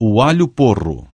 o alho porro.